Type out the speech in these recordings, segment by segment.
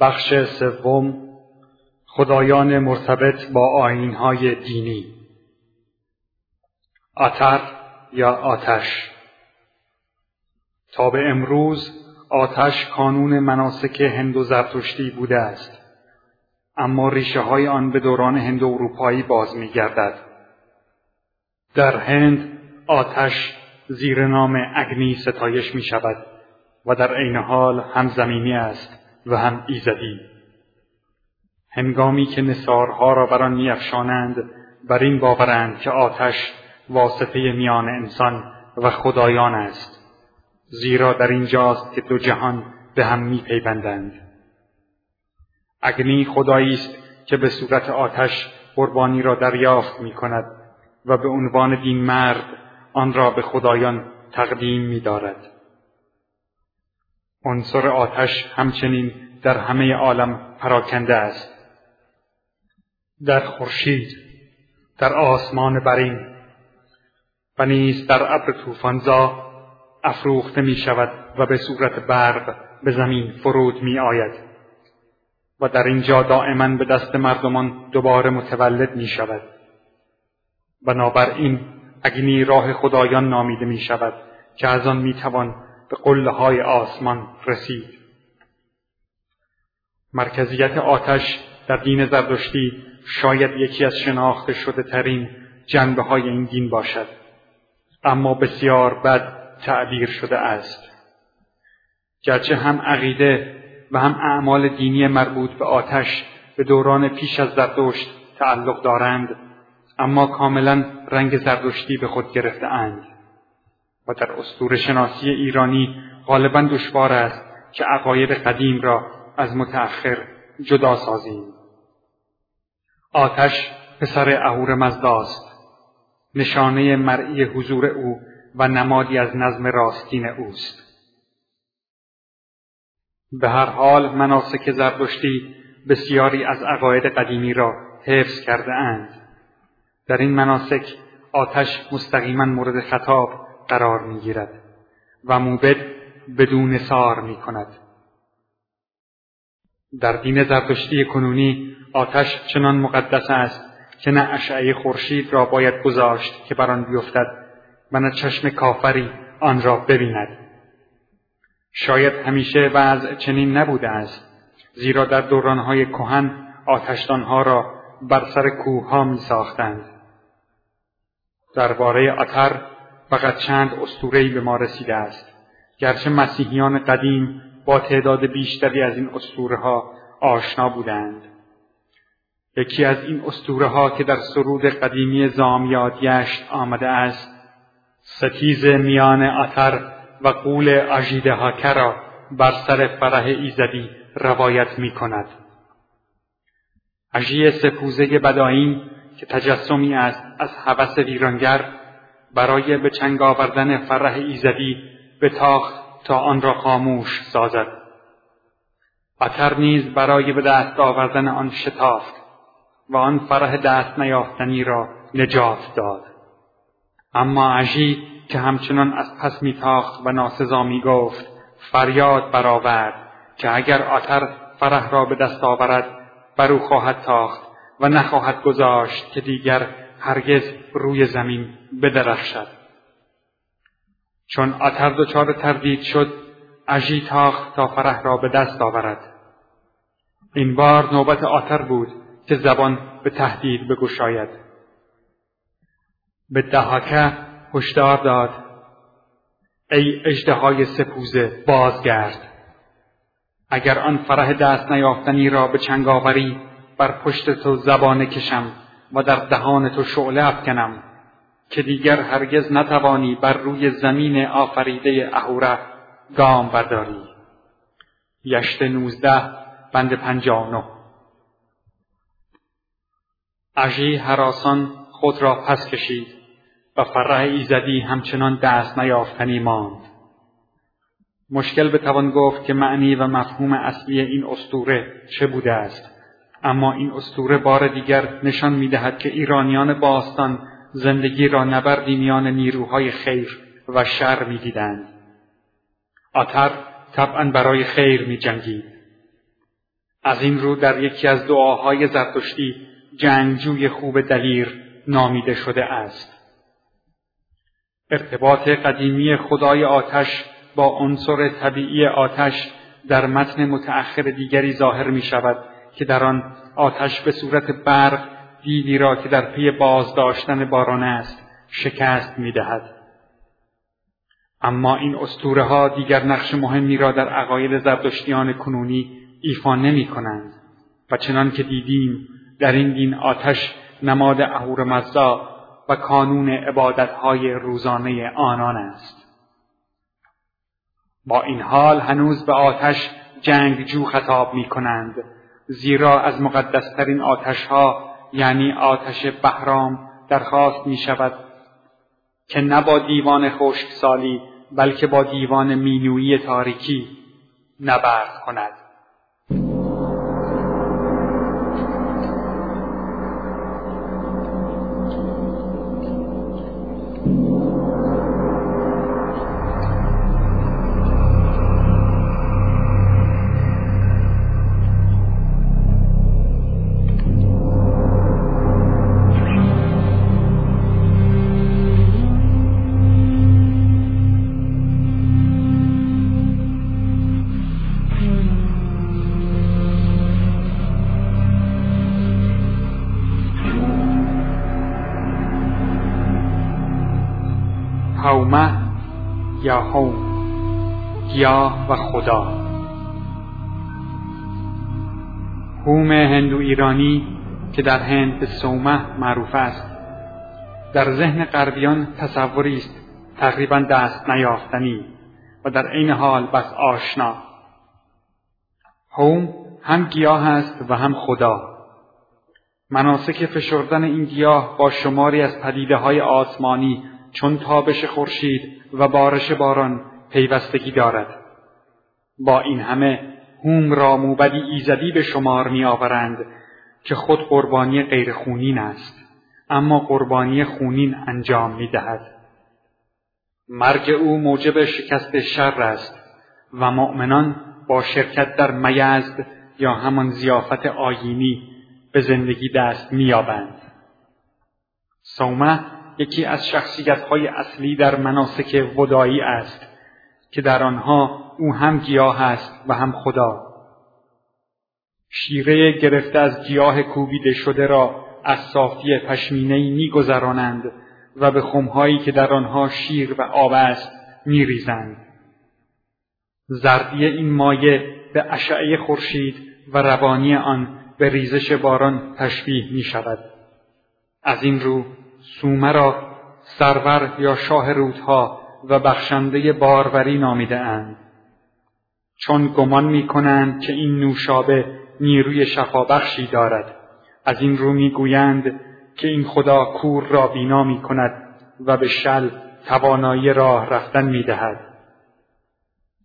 بخش سوم خدایان مرتبط با آینهای دینی. آتر یا آتش؟ تا به امروز آتش کانون مناسک هند و زرتشتی بوده است. اما ریشه های آن به دوران هند و اروپایی باز می گردد. در هند آتش زیر نام اگنی ستایش می شود و در عین حال هم زمینی است. و هم ایزدی هنگامی که نصارها را بر آن میافشانند بر این باورند که آتش واسطه میان انسان و خدایان است زیرا در اینجاست که دو جهان به هم میپیوندند اگنی خدایی است که به صورت آتش قربانی را دریافت می کند و به عنوان دین مرد آن را به خدایان تقدیم می دارد. عنصر آتش همچنین در همه عالم پراکنده است. در خورشید در آسمان برین و نیز در ابر طوفانزا افروخته می شود و به صورت برق به زمین فرود می آید و در اینجا دائما به دست مردمان دوباره متولد می شود بنابراین اگنی راه خدایان نامیده می شود که از آن می توان به قله های آسمان رسید. مرکزیت آتش در دین زردشتی شاید یکی از شناخته شده ترین جنبه های این دین باشد. اما بسیار بد تعبیر شده است. گرچه هم عقیده و هم اعمال دینی مربوط به آتش به دوران پیش از زردشت تعلق دارند اما کاملا رنگ زردشتی به خود گرفته اند و در اسطوره شناسی ایرانی غالبا دشوار است که عقاید قدیم را از متأخر جدا سازیم. آتش پسر اهور مزداست. نشانه مرئی حضور او و نمادی از نظم راستین اوست. به هر حال مناسک زردشتی بسیاری از عقاید قدیمی را حفظ کرده اند. در این مناسک آتش مستقیما مورد خطاب قرار می گیرد و موبد بدون سار می کند. در دین زردشتی کنونی آتش چنان مقدس است که نه اشعه خورشید را باید گذاشت که بر آن بیفتد و نه چشم کافری آن را ببیند شاید همیشه وضع چنین نبوده است زیرا در دورانهای کهن آتشدانها را بر سر کوهها می ساختند. درباره آتر فقط چند اسطوره‌ای به ما رسیده است گرچه مسیحیان قدیم با تعداد بیشتری از این اسطوره ها آشنا بودند یکی از این اسطوره ها که در سرود قدیمی زامیات یشت آمده است ستیز میان آتر و قول اژیده را بر سر فرح ایزدی روایت می کند. اژی سپوزه بدایین که تجسمی است از هوس ویرانگر برای به چنگ آوردن فرح ایزدی به تاخت تا آن را خاموش سازد. اتر نیز برای به دست آوردن آن شتافت و آن فرح دست نیافتنی را نجات داد. اما عجی که همچنان از پس میتاخت و ناسزا می‌گفت فریاد برآورد که اگر آتر فرح را به دست آورد بر خواهد تاخت و نخواهد گذاشت که دیگر هرگز روی زمین بدرخشد. چون آتر دچار تردید شد اژی تاخت تا فرح را به دست آورد. این بار نوبت آتر بود که زبان به تهدید بگشاید. به دهاکه هشدار داد. ای اجدهای سپوزه بازگرد. اگر آن فرح دست نیافتنی را به چنگ آوری بر پشت تو زبانه کشم. و در دهان تو شعله افکنم که دیگر هرگز نتوانی بر روی زمین آفریده اهوره گام برداری. یشت نوزده بند پنجانو اژی حراسان خود را پس کشید و فرح ایزدی همچنان دست نیافتنی ماند. مشکل بتوان گفت که معنی و مفهوم اصلی این استوره چه بوده است. اما این استوره بار دیگر نشان می‌دهد که ایرانیان باستان زندگی را نبردی میان نیروهای خیر و شر می‌دیدند. آتر طبعا برای خیر می جنگید. از این رو در یکی از دعاهای زرتشتی جنگجوی خوب دلیر نامیده شده است. ارتباط قدیمی خدای آتش با عنصر طبیعی آتش در متن متأخر دیگری ظاهر می شود که در آن آتش به صورت برق دیوی را که در پی بازداشتن باران است شکست می دهد. اما این اسطوره ها دیگر نقش مهمی را در عقاید زردشتیان کنونی ایفا نمی کنند و چنان که دیدیم در این دین آتش نماد اهورمزدا و کانون عبادتهای روزانه آنان است با این حال هنوز به آتش جنگجو خطاب می کنند زیرا از مقدسترین آتش ها یعنی آتش بهرام درخواست می شود که نه با دیوان خشکسالی بلکه با دیوان مینویی تاریکی نبرد کند. هوم گیاه و خدا. هوم هندو ایرانی که در هند به سومه معروف است در ذهن غربیان تصوری است تقریبا دست نیافتنی و در عین حال بس آشنا. هوم هم گیاه است و هم خدا. مناسک فشردن این گیاه با شماری از پدیده های آسمانی چون تابش خورشید و بارش باران پیوستگی دارد با این همه هوم را موبدی ایزدی به شمار میآورند که خود قربانی غیرخونین است اما قربانی خونین انجام می دهد. مرگ او موجب شکست شر است و مؤمنان با شرکت در می‌زد یا همان زیافت آیینی به زندگی دست مییابند. سومه یکی از شخصیتهای اصلی در مناسک ودایی است که در آنها او هم گیاه است و هم خدا شیره گرفته از گیاه کوبیده شده را از صافی پشمینهای میگذرانند و به خمهایی که در آنها شیر و آب است میریزند زردی این مایه به اشعه خورشید و روانی آن به ریزش باران تشبیه می شود. از این رو سومه را سرور یا شاه رودها و بخشنده باروری نامیده اند. چون گمان می کنند که این نوشابه نیروی شفابخشی دارد. از این رو می گویند که این خدا کور را بینا می کند و به شل توانایی راه رفتن می دهد.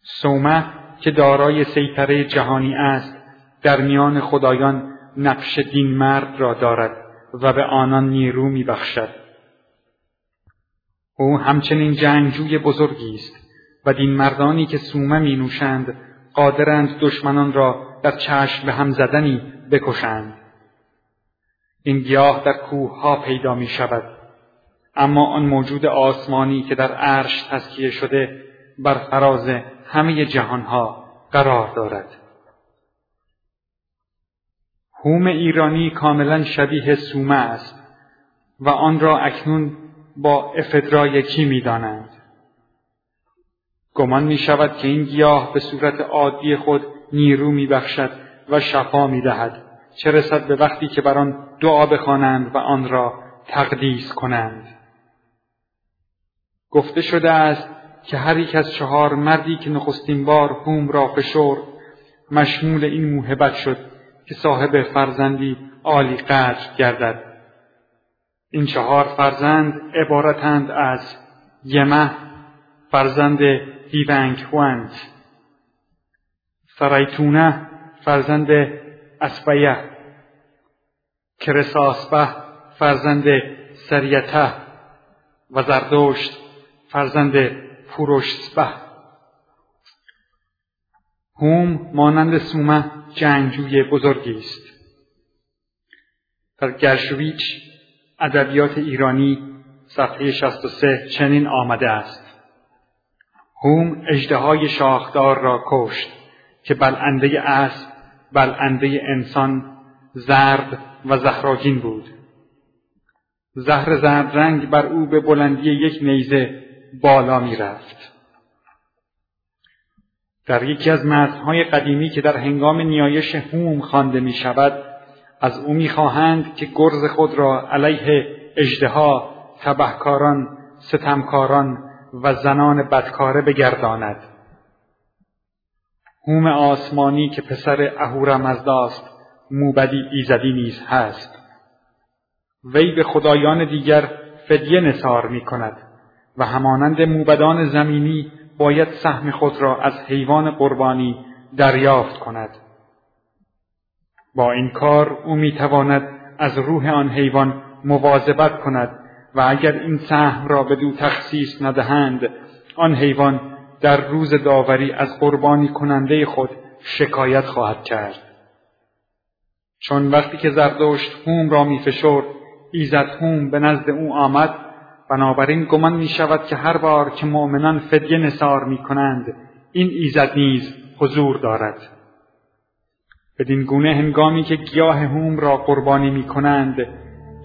سومه که دارای سیطره جهانی است در میان خدایان نقش دین مرد را دارد و به آنان نیرو می بخشد. او همچنین جنگجوی بزرگی است و دین مردانی که سومه می نوشند قادرند دشمنان را در چشم به هم زدنی بکشند. این گیاه در کوه ها پیدا می شود اما آن موجود آسمانی که در عرش تسکیه شده بر فراز همه جهانها قرار دارد. هوم ایرانی کاملا شبیه سومه است و آن را اکنون با افدرا یکی می دانند. گمان می شود که این گیاه به صورت عادی خود نیرو می بخشد و شفا می دهد. چه رسد به وقتی که بر آن دعا بخوانند و آن را تقدیس کنند. گفته شده است که هر یک از چهار مردی که نخستین بار هوم را فشرد مشمول این موهبت شد که صاحب فرزندی عالی قدر گردد. این چهار فرزند عبارتند از یمه فرزند دیونگ هوند سرایتونه فرزند اسبیه کرساسبه فرزند سریته و زردشت فرزند پوروشسبه هوم مانند سومه جنگجوی بزرگی است. در گرشویچ ادبیات ایرانی صفحه 63 چنین آمده است. هوم اجدهای شاخدار را کشت که بلنده اسب بلنده انسان زرد و زخراگین بود. زهر زرد رنگ بر او به بلندی یک نیزه بالا می رفت. در یکی از متنهای قدیمی که در هنگام نیایش هوم خوانده می شود از او می‌خواهند که گرز خود را علیه اجدها تبهکاران ستمکاران و زنان بدکاره بگرداند. هوم آسمانی که پسر اهورامزداست موبدی ایزدی نیز هست. وی به خدایان دیگر فدیه نصار می کند و همانند موبدان زمینی باید سهم خود را از حیوان قربانی دریافت کند. با این کار او می تواند از روح آن حیوان مواظبت کند و اگر این سهم را به دو تخصیص ندهند آن حیوان در روز داوری از قربانی کننده خود شکایت خواهد کرد. چون وقتی که زردشت هوم را می فشرد ایزد هوم به نزد او آمد بنابراین گمان می شود که هر بار که مؤمنان فدیه نصار می کنند این ایزد نیز حضور دارد. بدین گونه هنگامی که گیاه هوم را قربانی می کنند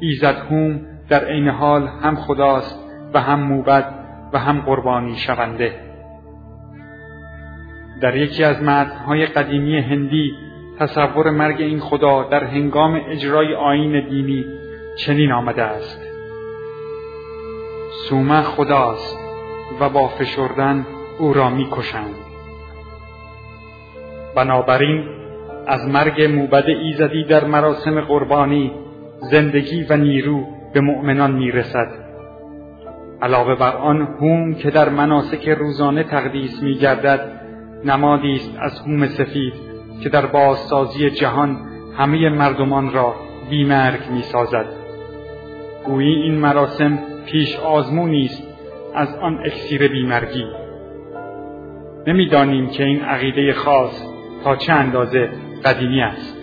ایزد هوم در عین حال هم خداست و هم موبد و هم قربانی شونده. در یکی از متنهای قدیمی هندی تصور مرگ این خدا در هنگام اجرای آین دینی چنین آمده است. سومه خداست و با فشردن او را می‌کشند. بنابراین از مرگ موبد ایزدی در مراسم قربانی زندگی و نیرو به مؤمنان می‌رسد. علاوه بر آن هوم که در مناسک روزانه تقدیس میگردد نمادی است از هوم سفید که در بازسازی جهان همه مردمان را بیمرگ می‌سازد. گویی این مراسم پیش آزمونی است از آن اکسیر بیمرگی. نمی‌دانیم که این عقیده خاص تا چه اندازه قدیمی است.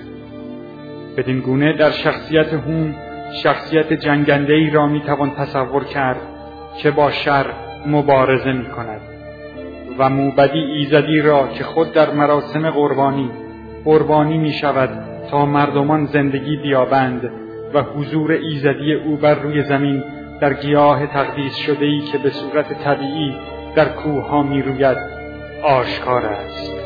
بدین گونه در شخصیت هوم شخصیت جنگنده ای را می توان تصور کرد که با شر مبارزه می کند و موبدی ایزدی را که خود در مراسم قربانی قربانی می شود تا مردمان زندگی بیابند و حضور ایزدی او بر روی زمین در گیاه تقدیس شده ای که به صورت طبیعی در کوه ها می روید آشکار است.